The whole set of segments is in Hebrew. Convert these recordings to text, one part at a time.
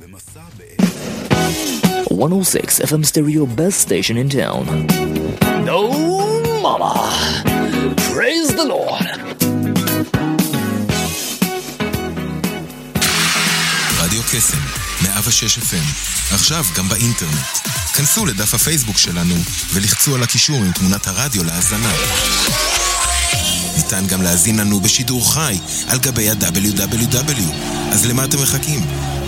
במסע ב... 106 FM stereo best station in town. No mama. Praise the Lord. רדיו קסם, 106 FM, עכשיו גם באינטרנט. כנסו לדף הפייסבוק שלנו ולחצו על הקישור עם תמונת הרדיו להאזנה. ניתן גם להזין לנו בשידור חי על גבי ה-WW. אז למה אתם מחכים?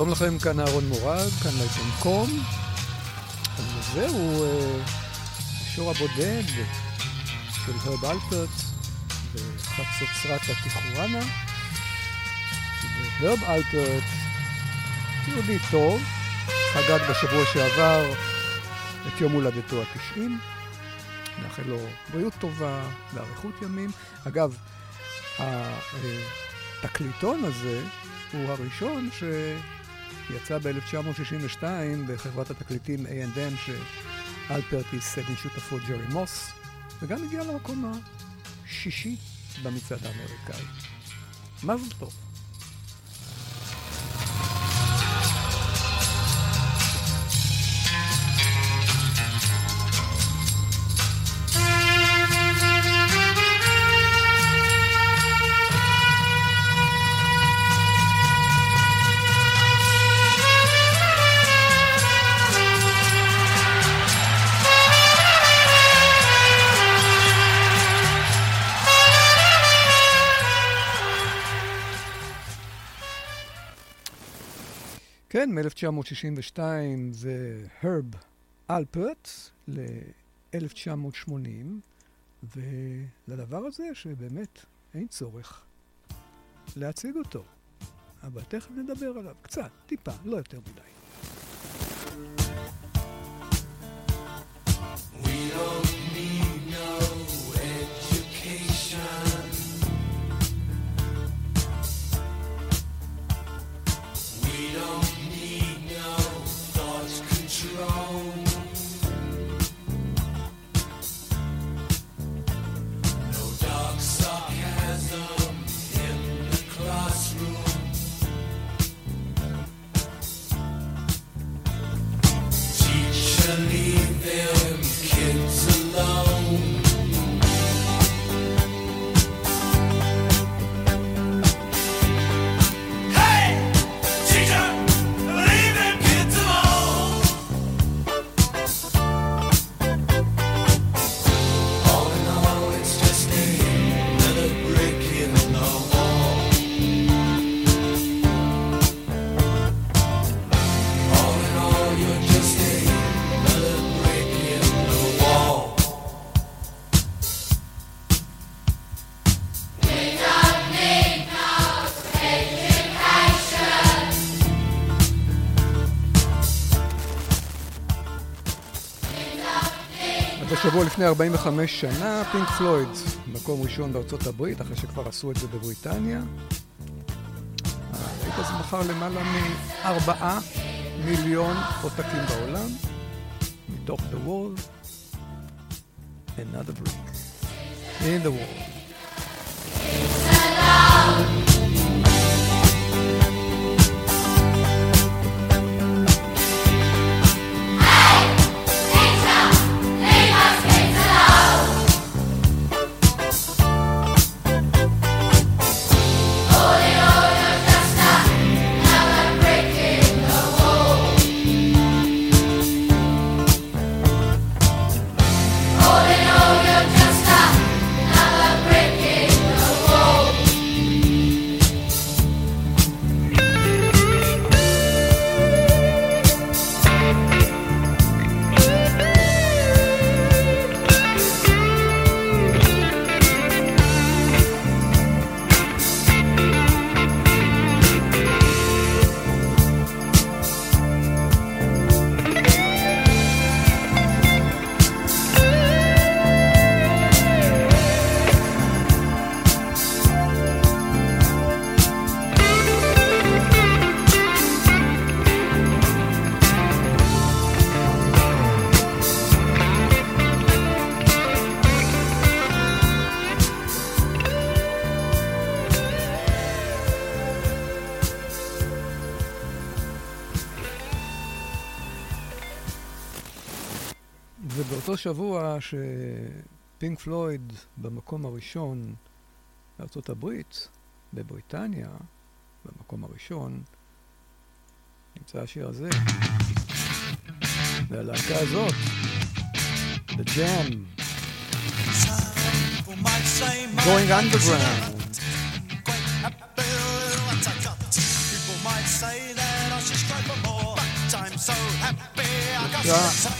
שלום לכם, כאן אהרון מורג, כאן לעיתון קום. זהו אה, השור הבודד של הרב אלפרט וחצוצרת הטיחואנה. והרב אלפרט, יהודי טוב, חגג בשבוע שעבר את יום הולדתו התשעים. נאחל לו בריאות טובה ואריכות ימים. אגב, התקליטון הזה הוא הראשון שיצא ב-1962 בחברת התקליטים A&M שאלפרט ייסד עם שותפו ג'רי מוס, וגם הגיע למקום השישי במצעד האמריקאי. מזל טוב. כן, מ-1962 זה הרב אלפרט ל-1980, ולדבר הזה שבאמת אין צורך להציג אותו. אבל תכף נדבר עליו, קצת, טיפה, לא יותר מדי. שבוע לפני 45 שנה, פינק פלויד, מקום ראשון בארצות הברית, אחרי שכבר עשו את זה בבריטניה. הלהיט הזה מכר למעלה מ-4 מיליון עותקים בעולם, מתוך The World, Another break, In the world. השבוע שפינק פלויד במקום הראשון בארה"ב, בבריטניה, במקום הראשון, נמצא השיר הזה. והלהקה הזאת, The Jam. Going underground. People might say that but I'm so happy I got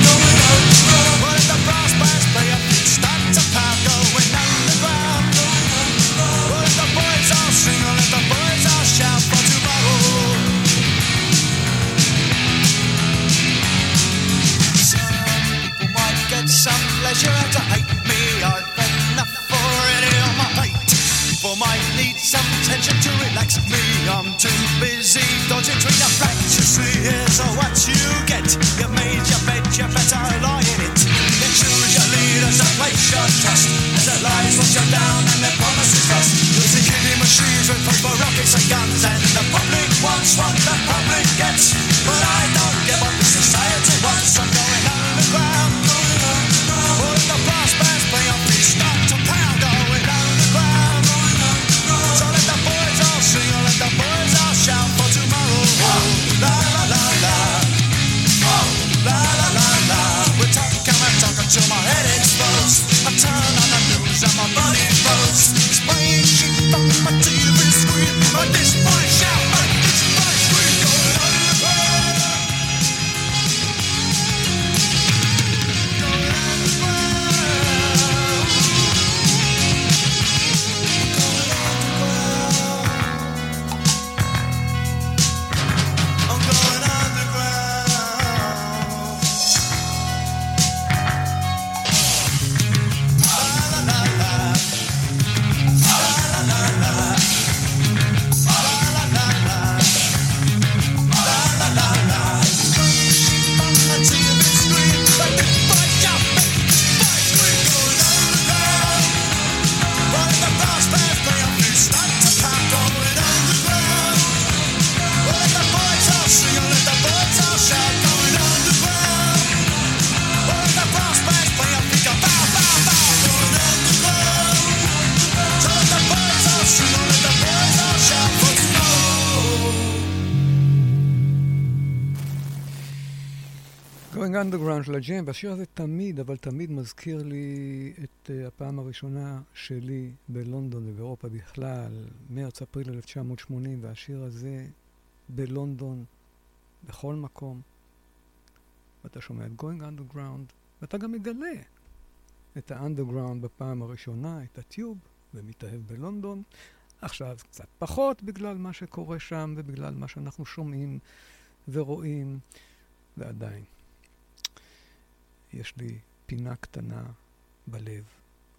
אנדרגראונד של הג'ם, והשיר הזה תמיד, אבל תמיד מזכיר לי את uh, הפעם הראשונה שלי בלונדון ובאירופה בכלל, מרץ-אפריל 1980, והשיר הזה בלונדון, בכל מקום. ואתה שומע את going underground, ואתה גם מגלה את האנדרגראונד בפעם הראשונה, את הטיוב, ומתאהב בלונדון. עכשיו קצת פחות בגלל מה שקורה שם ובגלל מה שאנחנו שומעים ורואים, ועדיין יש לי פינה קטנה בלב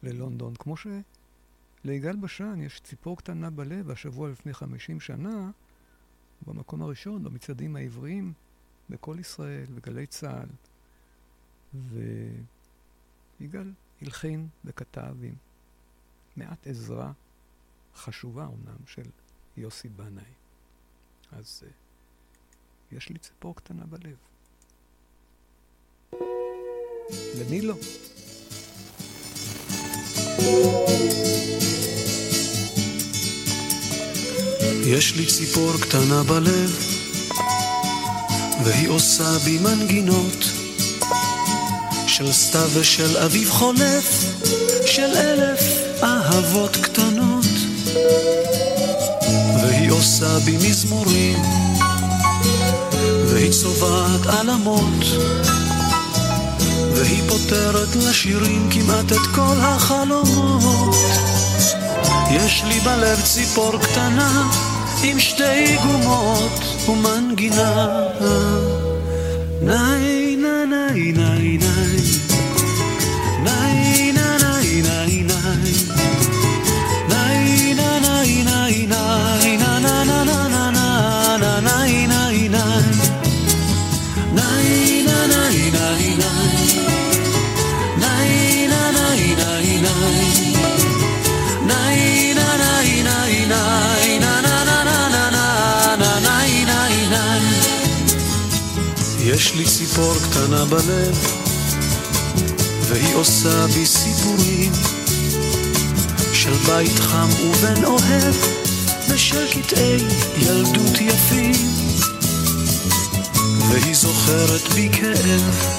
ללונדון, כמו שליגאל בשן יש ציפור קטנה בלב, השבוע לפני 50 שנה, במקום הראשון, במצעדים העבריים, בכל ישראל, בגלי צה"ל. ויגאל הלחין וכתב עם מעט עזרה חשובה אומנם של יוסי בנאי. אז uh, יש לי ציפור קטנה בלב. למי לא? יש לי ציפור קטנה בלב, והיא עושה בי מנגינות של סתיו ושל אביב חולף, של אלף אהבות קטנות. והיא עושה בי מזמורים, והיא צובעת עלמות, והיא פותרת לשירים כמעט את כל החלומות. יש לי בלב ציפור קטנה עם שתי גומות ומנגינה. ניי ניי ניי ניי ציפור קטנה בלב, והיא עושה בי סיפורים של בית חם ובן אוהב, ושל קטעי ילדות יפים. והיא זוכרת בי כאב,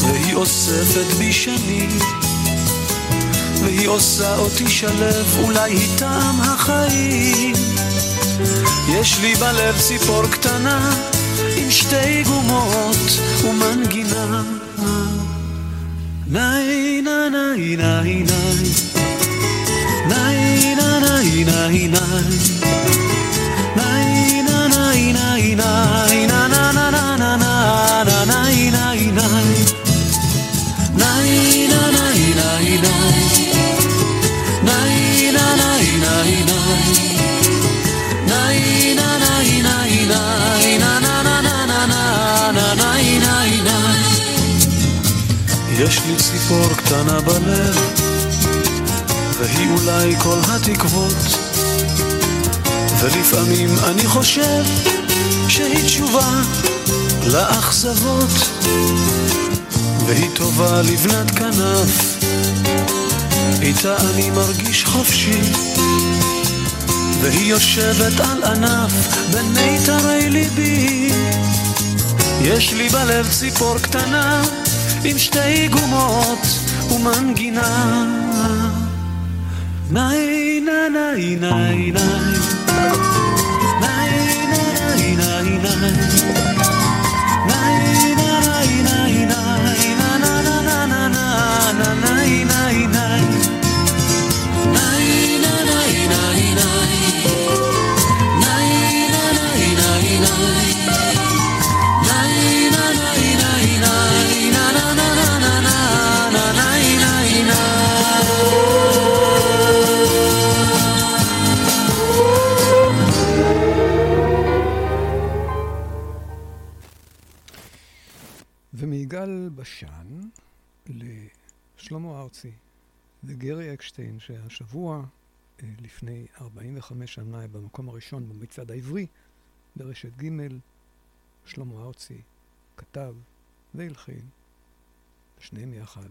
והיא אוספת בי שנים, והיא עושה אותי שלב, אולי היא טעם החיים. יש לי בלב ציפור קטנה, עם שתי גומות ומנגינה. ניי ניי ניי ניי ניי. ניי ניי יש לי ציפור קטנה בלב, והיא אולי כל התקוות. ולפעמים אני חושב שהיא תשובה לאכזבות, והיא טובה לבנת כנף, איתה אני מרגיש חופשי. והיא יושבת על ענף בין מיתרי ליבי. יש לי בלב ציפור קטנה עם שתי גומות ומנגינה. ניי ניי ניי ניי ניי ניי ניי ניי בשן לשלמה ארצי וגרי אקשטיין, שהשבוע, אה, לפני 45 שנה, במקום הראשון במצעד העברי, ברשת ג', שלמה ארצי כתב והלחין, שניהם יחד,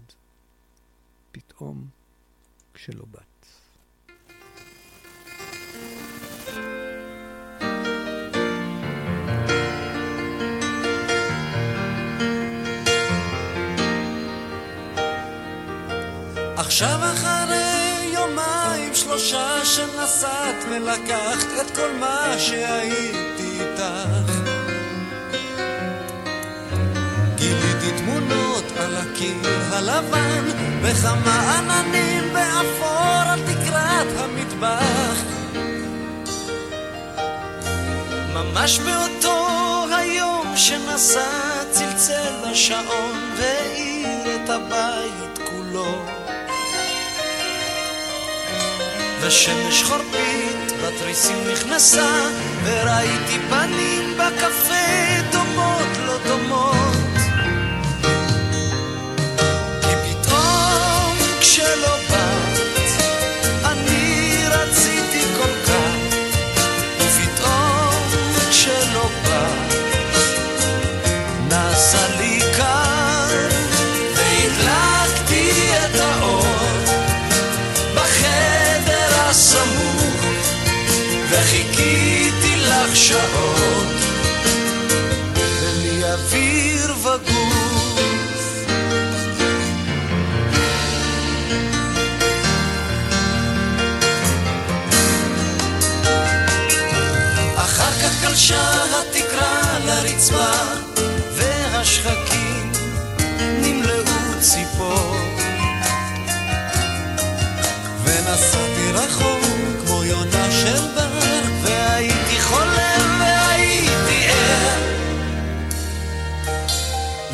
פתאום כשלא בת. עכשיו אחרי יומיים שלושה שנסעת ולקחת את כל מה שהייתי איתך גיליתי תמונות על הקיר הלבן וכמה עננים באפור על תקרת המטבח ממש באותו היום שנסע צלצל לשעון והאיר את הבית כולו. ושמש חורפית בתריסים נכנסה וראיתי פנים בקפה דומות לא דומות לרצפה, והשחקים נמלאו ציפור. ונסעתי רחוק כמו יונה של בר, והייתי חולם והייתי ער.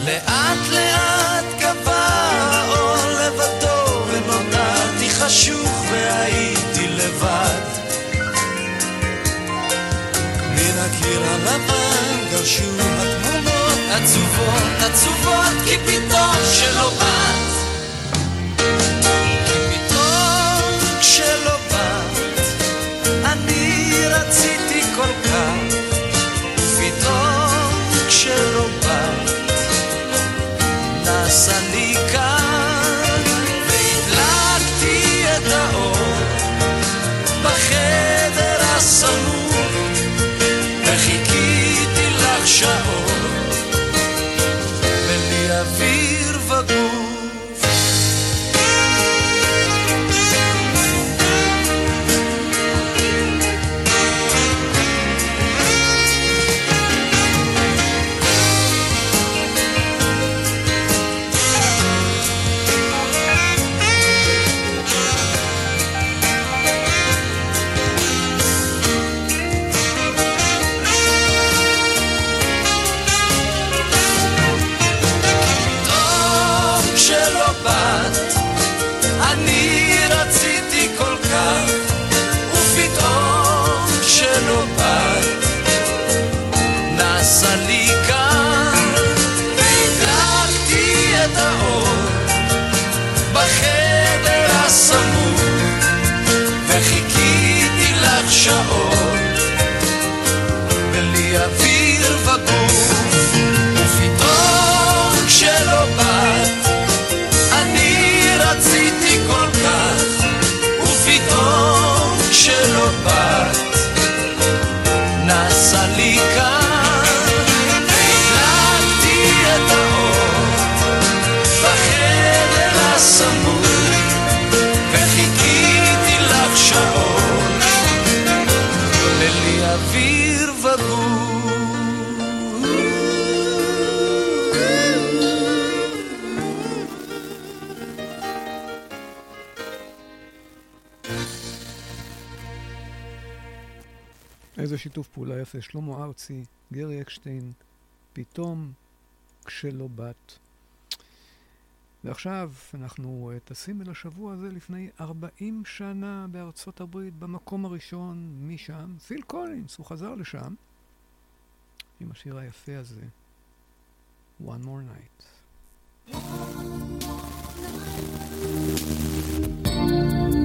לאט לאט גבה האור לבדו, ונותרתי חשוך והייתי לבד. מן הקיר הלבן גרשו התמונות עצובות, עצובות, כי פתאום שלא באת. שיתוף פעולה יפה. שלמה ארצי, גרי אקשטיין, פתאום כשלא באת. ועכשיו אנחנו אה, טסים אל השבוע הזה לפני 40 שנה בארצות הברית, במקום הראשון משם. פיל קולינס, הוא חזר לשם עם השיר היפה הזה, One More Night. I've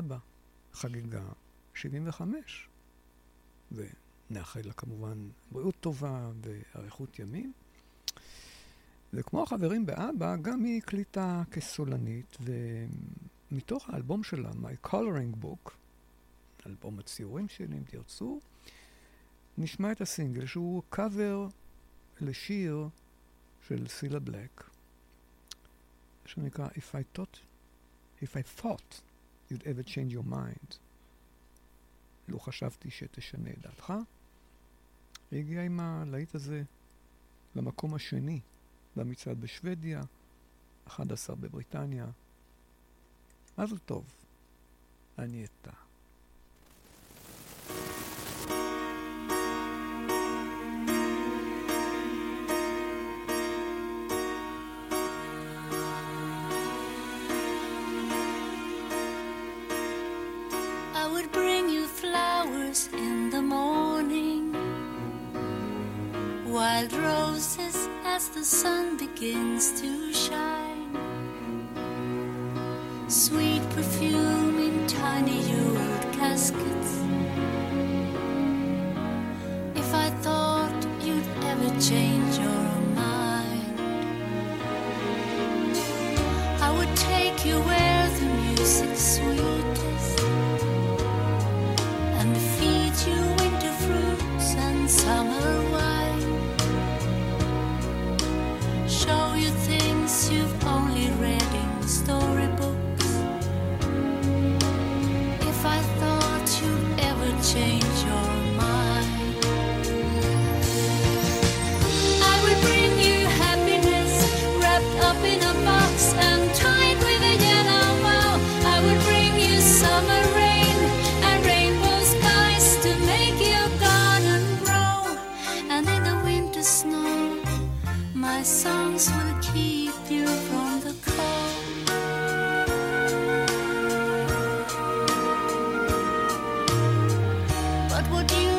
מאבא, חגגה 75. ונאחל לה כמובן בריאות טובה ואריכות ימים. וכמו החברים באבא, גם היא הקליטה כסולנית, ומתוך האלבום שלה, My Coloring Book, אלבום הציורים שלי, אם תרצו, נשמע את הסינגל שהוא קאבר לשיר של סילה בלק, שנקרא If I thought, If I thought you'd ever change your mind. לו חשבתי שתשנה את דעתך. היא הגיעה עם הלהיט הזה למקום השני במצעד בשוודיה, 11 בבריטניה. מזל טוב, אני אתא. The sun begins to shine, sweet perfume in tiny jeweled caskets. If I thought you'd ever change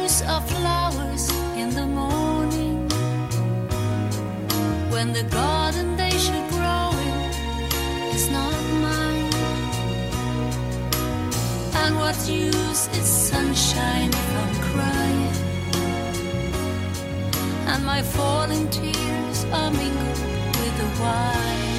use are flowers in the morning when the garden they should grow in is not mine? And what use is sunshine if I'm crying? And my falling tears are mingled with the wine.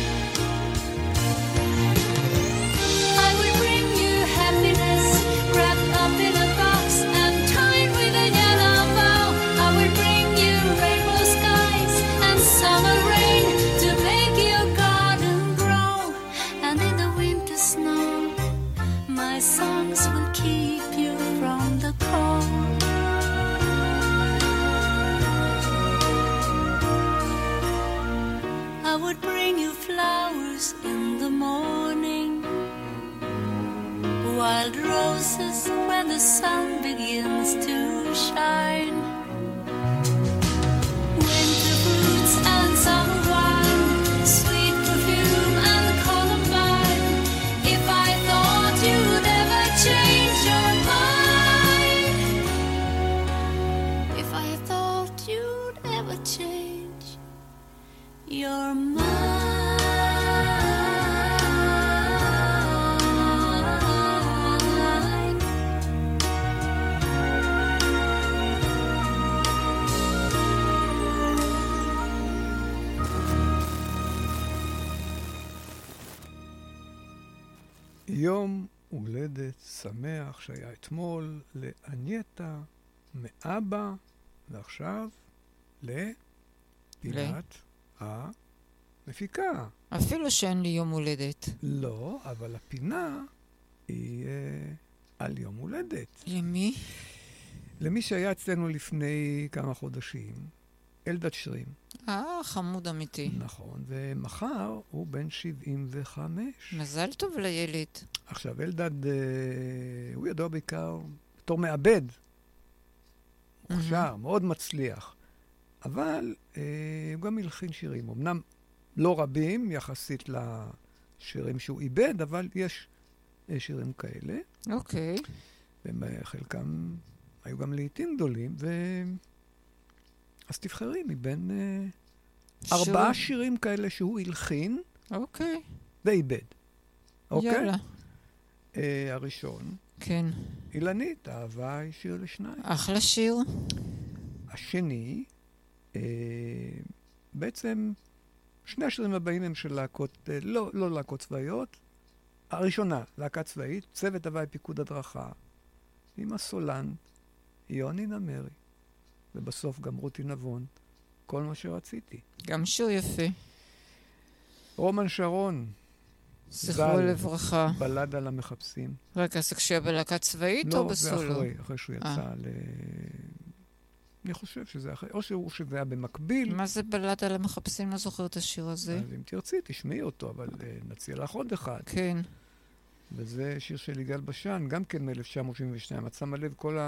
שמח שהיה אתמול לאנייטה מאבא, ועכשיו לפינת המפיקה. אפילו שאין לי יום הולדת. לא, אבל הפינה היא אה, על יום הולדת. למי? למי שהיה אצלנו לפני כמה חודשים, אלדד שרים. אה, חמוד אמיתי. נכון, ומחר הוא בן 75. מזל טוב לילד. עכשיו, אלדד, אה, הוא ידוע בעיקר בתור מעבד. מוכשר, מאוד מצליח. אבל אה, הוא גם הלחין שירים. אמנם לא רבים יחסית לשירים שהוא איבד, אבל יש אה, שירים כאלה. אוקיי. וחלקם היו גם לעיתים גדולים, אז תבחרי מבין אה, ארבעה שירים כאלה שהוא הלחין אוקיי, ואיבד. אוקיי? יאללה. אה, הראשון, כן. אילנית, אהבה היא שיר לשניים. אחלה שיר. השני, אה, בעצם שני השירים הבאים הם של להקות, אה, לא, לא להקות צבאיות. הראשונה, להקה צבאית, צוות הוואי פיקוד הדרכה, עם הסולן, יוני נמרי, ובסוף גם רותי נבון, כל מה שרציתי. גם שיר יפה. רומן שרון, זכרו ז"ל. לברכה. בלד על המחפשים. רגע, אז כשהיה בלהקה צבאית או לא, זה בסולו? אחרי, אחרי שהוא אה. יצא ל... אני חושב שזה אחרי, או שהוא שזה היה במקביל. מה זה בלד על המחפשים? לא זוכר את השיר הזה. אז אם תרצי, תשמעי אותו, אבל אה, נציע לך עוד אחד. כן. וזה שיר של יגאל בשן, גם כן מ-1972. את שמה לב, כל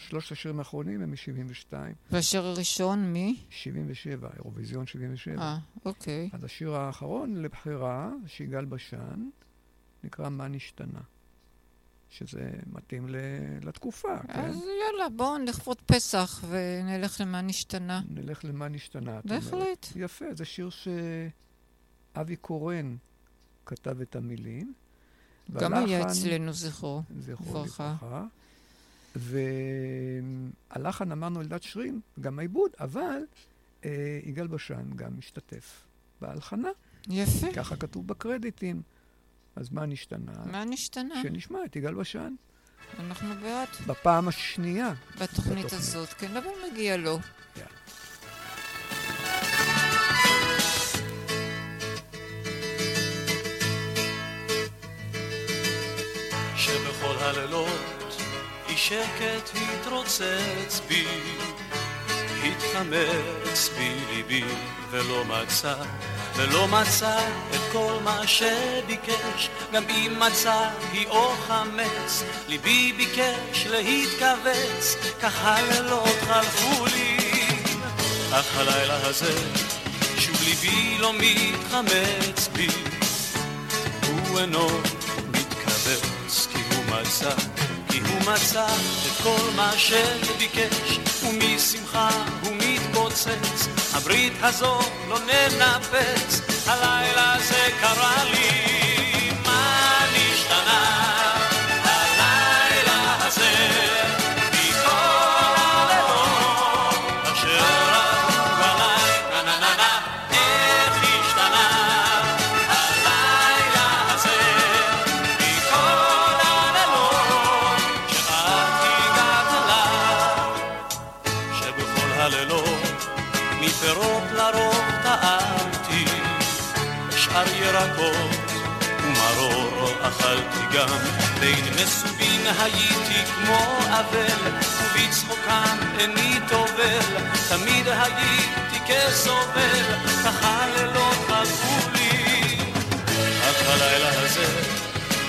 השלושת השירים האחרונים הם מ-72. והשיר הראשון, מי? 77, אירוויזיון 77. אה, אוקיי. אז השיר האחרון לבחירה, שיגאל בשן, נקרא מה נשתנה. שזה מתאים לתקופה, כן? אז יאללה, בואו לכבוד פסח ונלך למה נשתנה. נלך למה נשתנה, את אומרת. בהחלט. יפה, זה שיר שאבי קורן כתב את המילים. גם היה אצלנו זכרו. זכרו לברכה. והלחן אמרנו אלדד שרים, גם העיבוד, אבל אה, יגאל בשן גם משתתף בהלחנה. יפה. ככה כתוב בקרדיטים. אז מה נשתנה? מה נשתנה? שנשמע את יגאל בשן. אנחנו בעד בפעם השנייה. בתוכנית בתוכנית. הזאת. כן, אבל מגיע לו. יאללה. שבכל הלילות אי שקט התרוצץ בי, התחמץ בי ליבי ולא מצא, ולא מצא את כל מה שביקש, גם אם מצא היא או חמץ, ליבי ביקש להתכווץ, כך הלילות חלפו לי, אך הלילה הזה שוב ליבי לא מתחמץ בי, הוא אינו מתכווץ כי הוא מצא, כי מצא את כל מה שביקש, ומשמחה הוא מתפוצץ, הברית הזו לא ננפץ, הלילה זה קרה לי, הייתי כמו אבל, ובצחוקם איני טובל, תמיד הייתי כסובל, כך הלילות חלפו לי. רק הלילה הזה,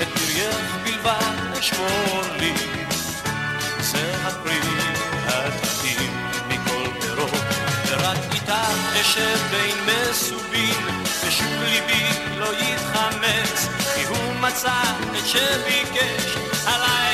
את פרייך בלבד אשמור לי. זה הפרי הטעים מכל פירות, ורק איתך אשב בין מסובים, ושוב ליבי לא יתחמץ, כי הוא מצא את שביקש, הלילה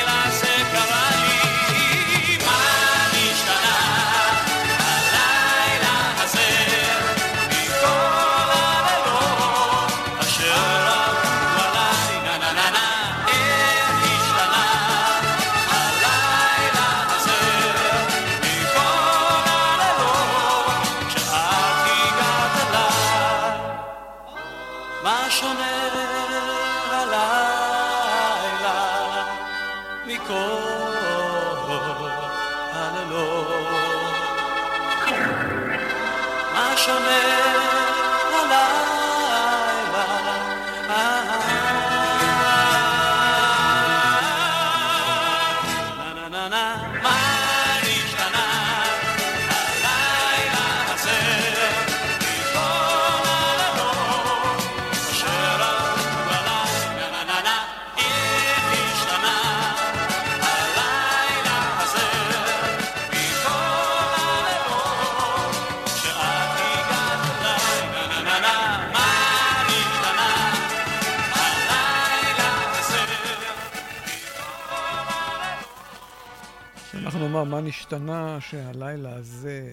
נאמר מה נשתנה שהלילה הזה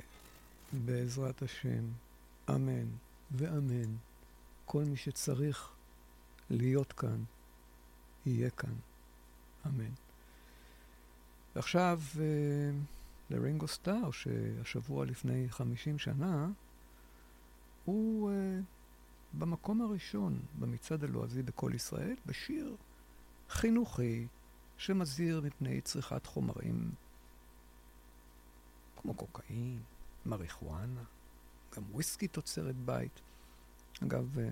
בעזרת השם, אמן ואמן. כל מי שצריך להיות כאן, יהיה כאן. אמן. ועכשיו אה, לרינגו סטאר, שהשבוע לפני 50 שנה, הוא אה, במקום הראשון במצעד הלועזי בכל ישראל, בשיר חינוכי שמזהיר מפני צריכת חומרים כמו קוקאין, מריחואנה, גם וויסקי תוצרת בית. אגב, אה,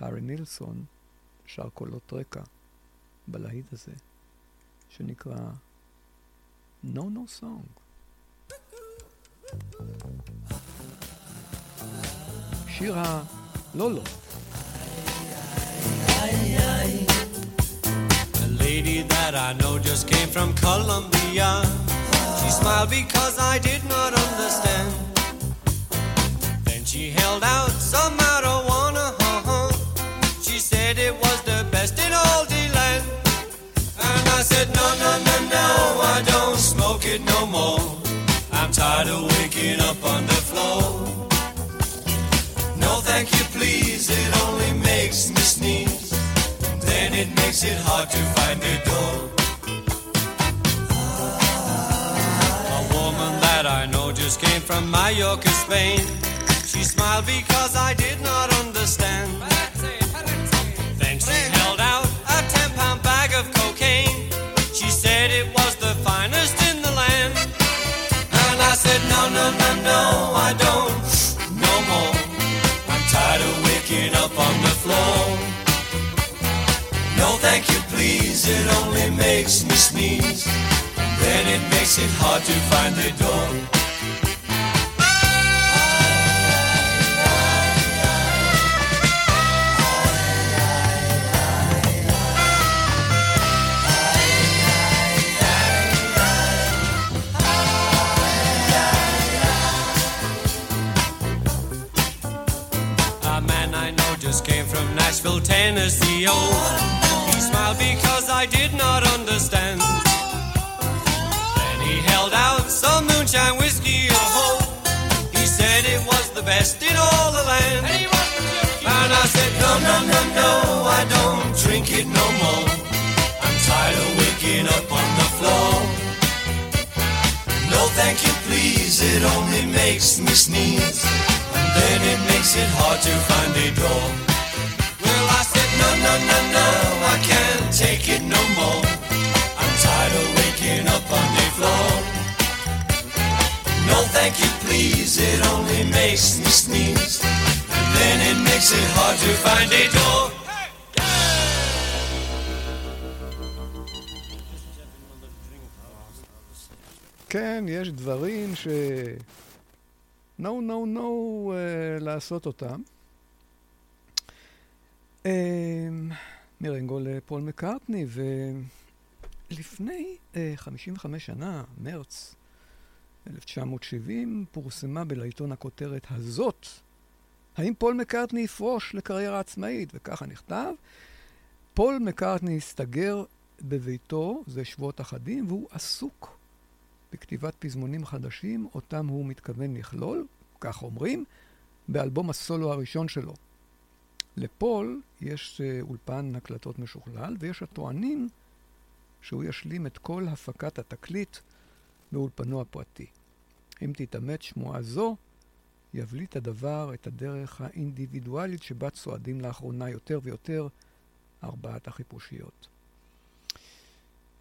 הארי נילסון שר קולות רקע בלהיט הזה, שנקרא No No Song. שיר הלא לא. A lady that I know just came from Colombia. Smiled because I did not understand. Then she held out some marijuana. uh-huh. She said it was the best in all the land. And I said, no, no, no, no, I don't smoke it no more. I'm tired of waking up on the floor. No, thank you, please, it only makes me sneeze. Then it makes it hard to find the door. Came from Mallorca, Spain. She smiled because I did not understand. Then she held out a ten pound bag of cocaine. She said it was the finest in the land. And I said, no, no, no, no, I don't, no more. I'm tired of waking up on the floor. No, thank you, please, it only makes me sneeze. Then it makes it hard to find the door. Nashville, Tennessee. Oh, he smiled because I did not understand. Then he held out some moonshine whiskey. Oh, he said it was the best in all the land. And I said, no, no, no, no, I don't drink it no more. I'm tired of waking up on the floor. No, thank you, please, it only makes me sneeze. And then it makes it hard to find a door Well, I said, no, no, no, no, I can't take it no more. I'm tired of waking up on the floor. No, thank you, please, it only makes me sneeze. And then it makes it hard to find a door. כן, יש דברים ש... no, no, no uh, לעשות אותם. Uh, מרנגו לפול מקארטני, ולפני uh, 55 שנה, מרץ 1970, פורסמה בלעיתון הכותרת הזאת, האם פול מקארטני יפרוש לקריירה עצמאית? וככה נכתב, פול מקארטני הסתגר בביתו זה שבועות אחדים, והוא עסוק בכתיבת פזמונים חדשים, אותם הוא מתכוון לכלול, כך אומרים, באלבום הסולו הראשון שלו. לפול יש אה, אולפן הקלטות משוכלל, ויש הטוענים שהוא ישלים את כל הפקת התקליט באולפנו הפרטי. אם תתאמת שמועה זו, יבליט הדבר את הדרך האינדיבידואלית שבה צועדים לאחרונה יותר ויותר ארבעת החיפושיות.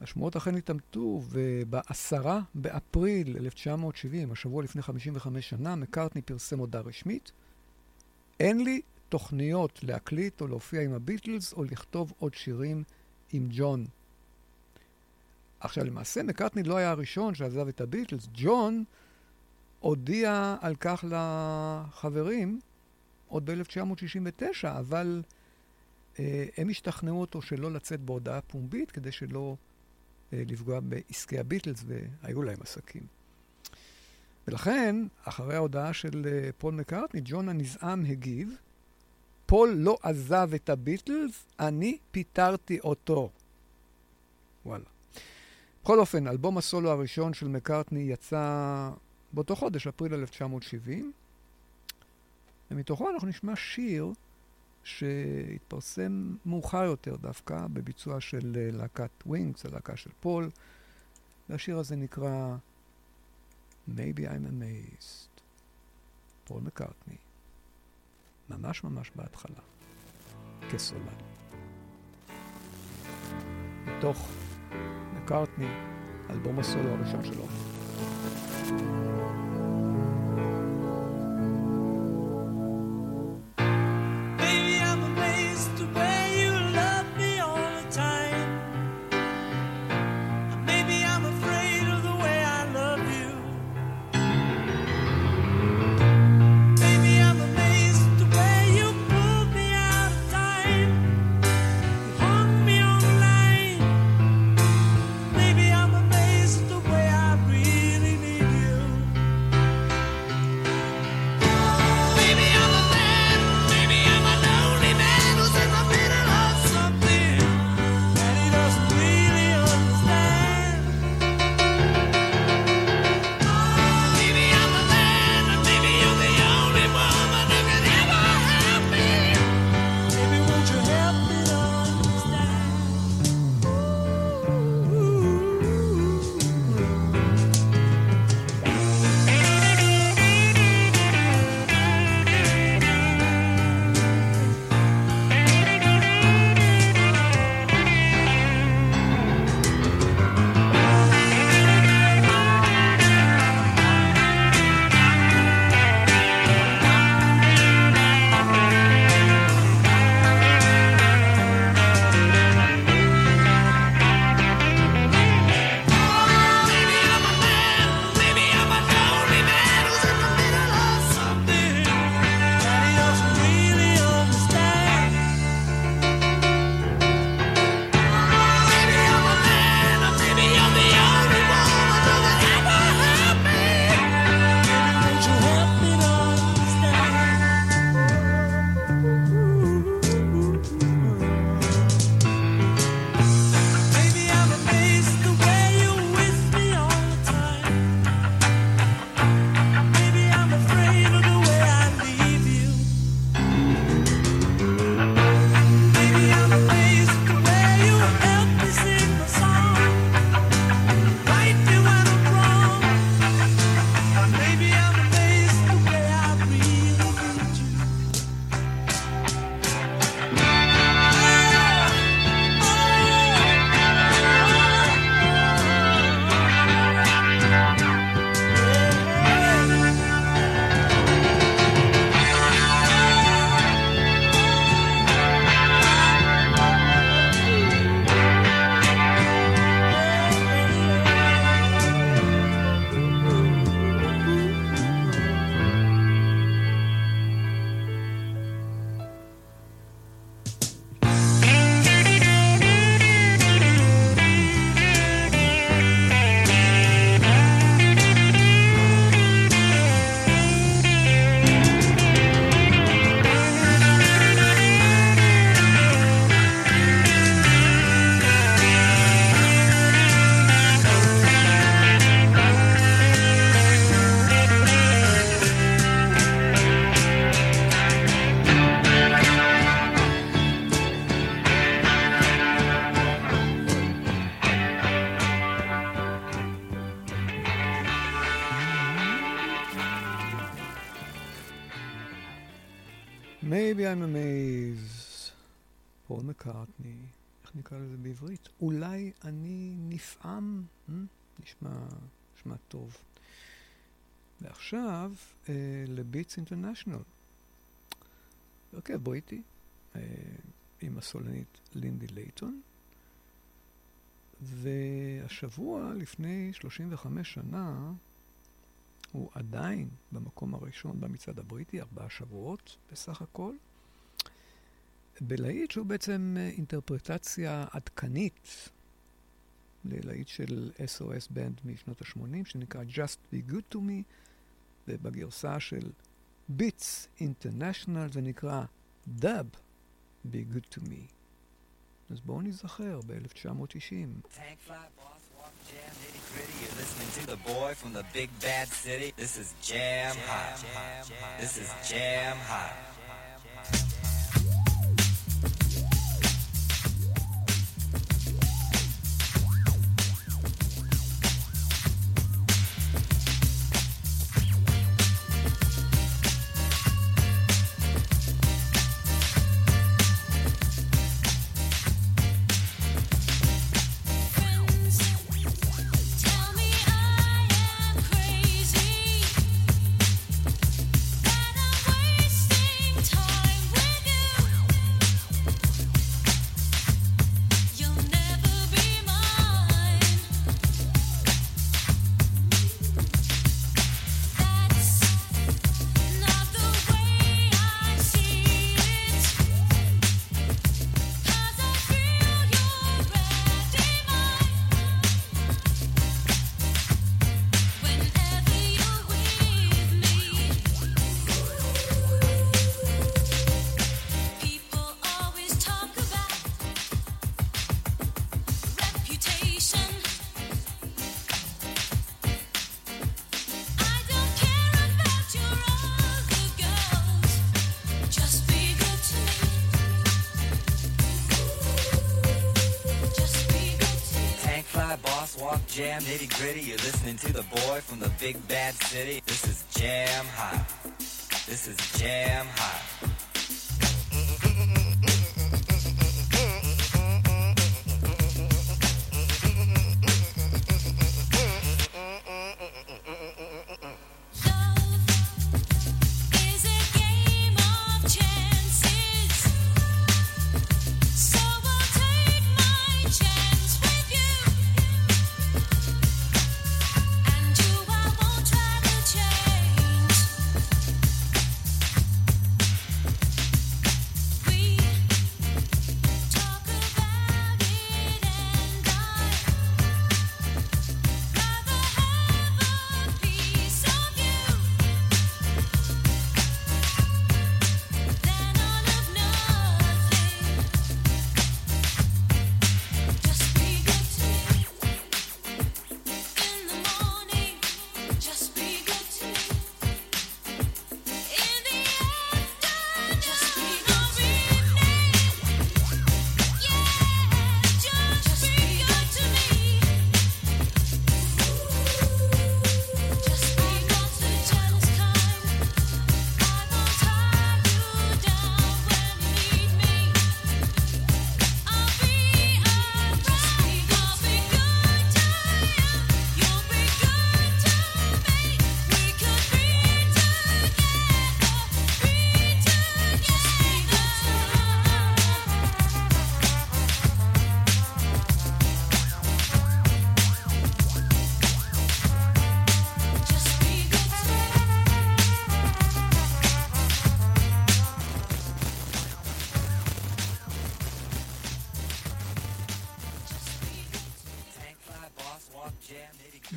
השמועות אכן התעמתו, ובעשרה באפריל 1970, השבוע לפני 55 שנה, מקארטני פרסם הודעה רשמית. אין לי תוכניות להקליט או להופיע עם הביטלס או לכתוב עוד שירים עם ג'ון. עכשיו, למעשה מקארטני לא היה הראשון שעזב את הביטלס. ג'ון הודיע על כך לחברים עוד ב-1969, אבל אה, הם השתכנעו אותו שלא לצאת בהודעה פומבית כדי שלא אה, לפגוע בעסקי הביטלס, והיו להם עסקים. ולכן, אחרי ההודעה של אה, פול מקארטני, ג'ון הנזעם הגיב, פול לא עזב את הביטלס, אני פיטרתי אותו. וואלה. בכל אופן, אלבום הסולו הראשון של מקארטני יצא באותו חודש, אפריל 1970, ומתוכו אנחנו נשמע שיר שהתפרסם מאוחר יותר דווקא, בביצוע של אה, להקת ווינגס, הלהקה של פול, והשיר הזה נקרא Maybe I'm Amazed, פול מקארטני, ממש ממש בהתחלה, כסולן. מתוך מקארטני, אלבום הסולו הראשון שלו. בעברית? אולי אני נפעם? Hmm? נשמע, נשמע טוב. ועכשיו אה, לביטס אינטרנשיונל. הרכב בריטי, אה, עם הסולנית לינדי לייטון. והשבוע, לפני 35 שנה, הוא עדיין במקום הראשון במצעד הבריטי, ארבעה שבועות בסך הכל. בלהיט שהוא בעצם אה, אינטרפרטציה עדכנית ללהיט של SOS בנד משנות ה-80, שנקרא Just Be Good to Me, ובגרסה של ביטס אינטרנשיונל זה נקרא Dub Be Good to Me. אז בואו נזכר ב-1990. Tank fly, boss, walk, jam, listening to the boy from the big bad city. This is Jam Hot. This is Jam Hot. Big bad city.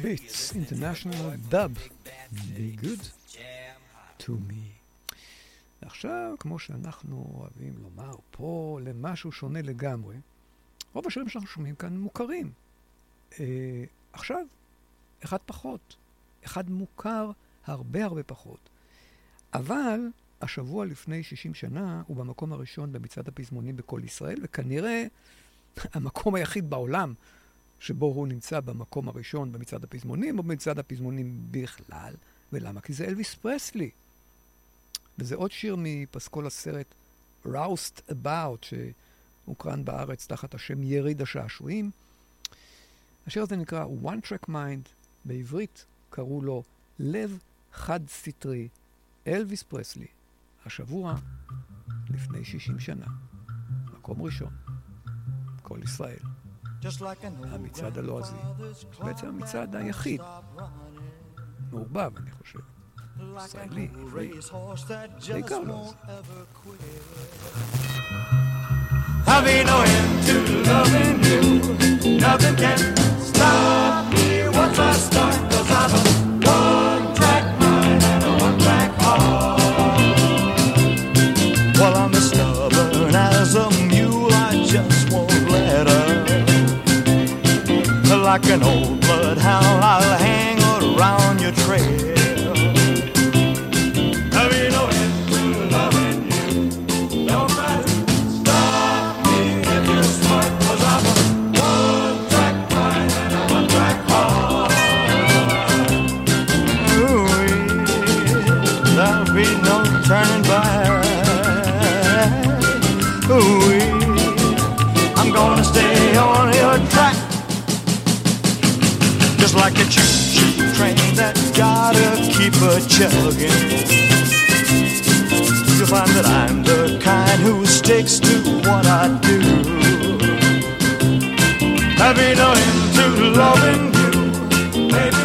ביטס, אינטרנשיונל דאב, be good to me. עכשיו, כמו שאנחנו אוהבים לומר פה, למשהו שונה לגמרי, רוב השירים שאנחנו שומעים כאן מוכרים. אה, עכשיו, אחד פחות. אחד מוכר הרבה הרבה פחות. אבל השבוע לפני 60 שנה הוא במקום הראשון במצעד הפזמונים בכל ישראל, וכנראה המקום היחיד בעולם שבו הוא נמצא במקום הראשון במצעד הפזמונים, או במצעד הפזמונים בכלל. ולמה? כי זה אלוויס פרסלי. וזה עוד שיר מפסקול הסרט Roused About, שהוקרן בארץ תחת השם יריד השעשועים. השיר הזה נקרא One Track Mind, בעברית קראו לו לב חד-סטרי, אלוויס פרסלי, השבוע לפני 60 שנה, מקום ראשון, כל ישראל. המצעד הלועזי, בעצם המצעד היחיד, מעורבב, אני חושב, ישראלי, עברי, בעיקר לועזי. Having no end to loving you, nothing can stop me once I start. Cause I'm a Like an old choo-choo train that gotta keep a chugging. You'll find that I'm the kind who sticks to what I do. Have been loving you, baby.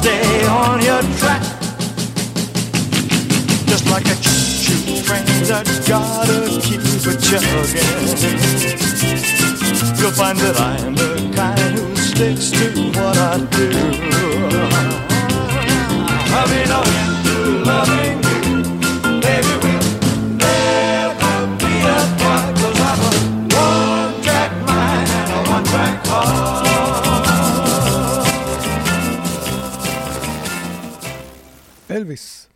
Stay on your track. Just like a choo-choo train that gotta keep a chugging. You'll find that I'm the kind who sticks to what I do. I'll be no loving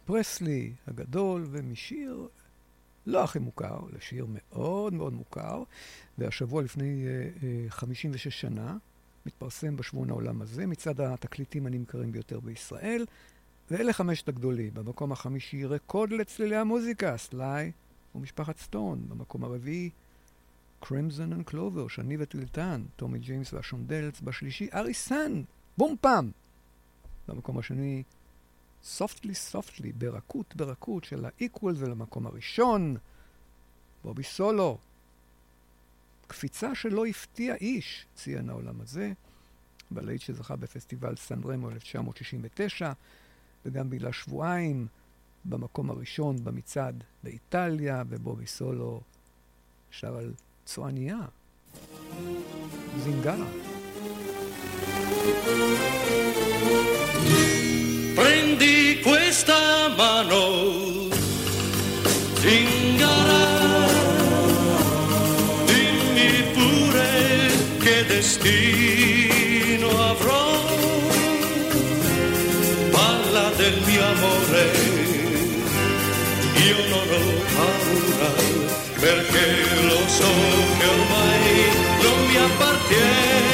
פרסלי הגדול, ומשיר לא הכי מוכר, לשיר מאוד מאוד מוכר, והשבוע לפני אה, אה, 56 שנה, מתפרסם בשבועון העולם הזה, מצעד התקליטים הנמכרים ביותר בישראל, ואלה חמשת הגדולים. במקום החמישי רקוד לצלילי המוזיקה, סליי ומשפחת סטון. במקום הרביעי Crimson and Clover, שני וטילטן, טומי ג'יימס והשונדלס. בשלישי אריסן, בום פעם. במקום השני סופטלי סופטלי, ברכות ברכות של האיקוול ולמקום הראשון. בובי סולו. קפיצה שלא הפתיע איש, ציין העולם הזה, בלהיט שזכה בפסטיבל סן רמו 1969, וגם בילה שבועיים במקום הראשון במצעד באיטליה, ובובי סולו שר על צועניה. זינגרה. Questa mano, zingara, dimmi pure che destino avrò. Parla del mio amore, io non ho paura, perché lo so che ormai non mi appartiene.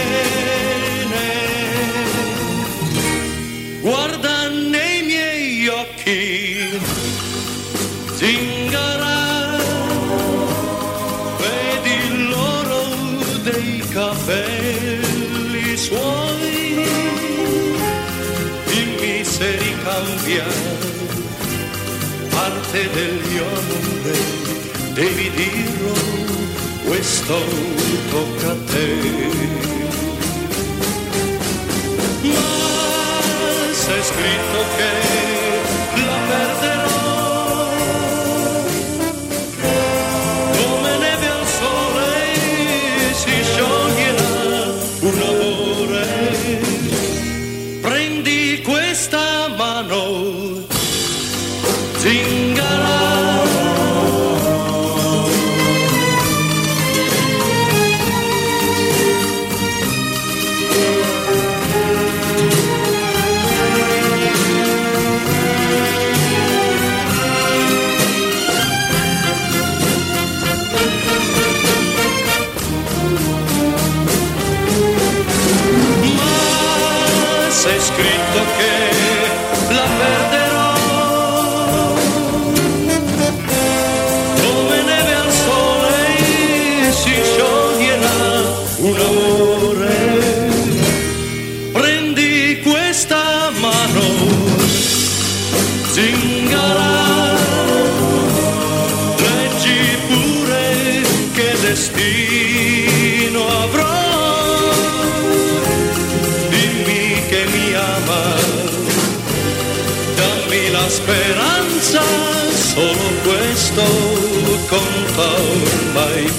Parte del mio amore, devi dirlo, questo tocca a te. Ma c'è scritto che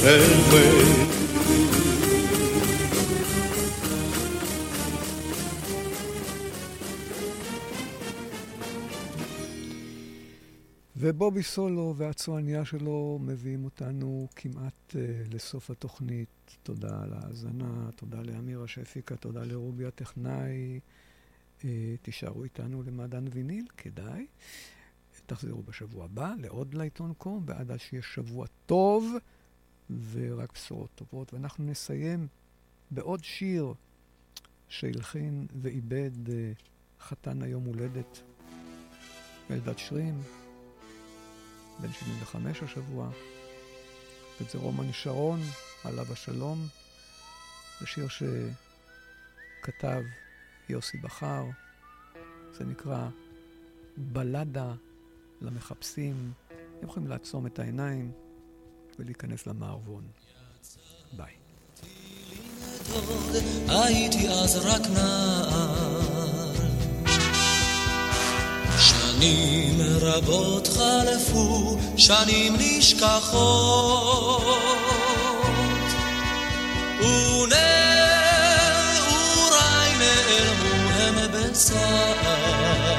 ובובי סולו והצועניה שלו מביאים אותנו כמעט uh, לסוף התוכנית. תודה על ההאזנה, תודה לאמירה שהפיקה, תודה לרובי הטכנאי. Uh, תישארו איתנו למעדן ויניל, כדאי. תחזרו בשבוע הבא לעוד לעיתון קום, ועד אז שיהיה שבוע טוב ורק בשורות טובות. ואנחנו נסיים בעוד שיר שהלחין ואיבד אה, חתן היום הולדת, אלדד שרים, בן 75 השבוע, וזה רומן שרון, עליו השלום. זה שיר שכתב יוסי בכר, זה נקרא בלדה למחפשים. אתם יכולים לעצום את העיניים ולהיכנס למערבון. ביי. הייתי אז רק נער. שנים רבות חלפו, שנים נשכחות. ונעוריי נעלמו הם בצער.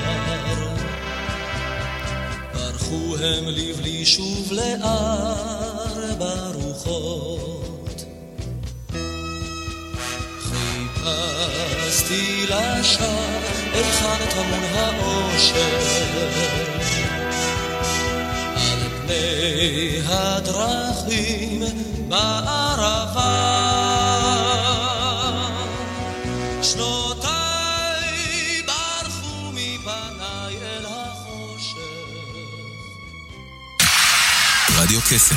ברחו הם לבלי שוב לארבע רוחות. חיפשתי לשווא היכן טמון האושר. על פני הדרכים בערבה. שנותיי ברחו מפניי אל החושך. רדיו קסם,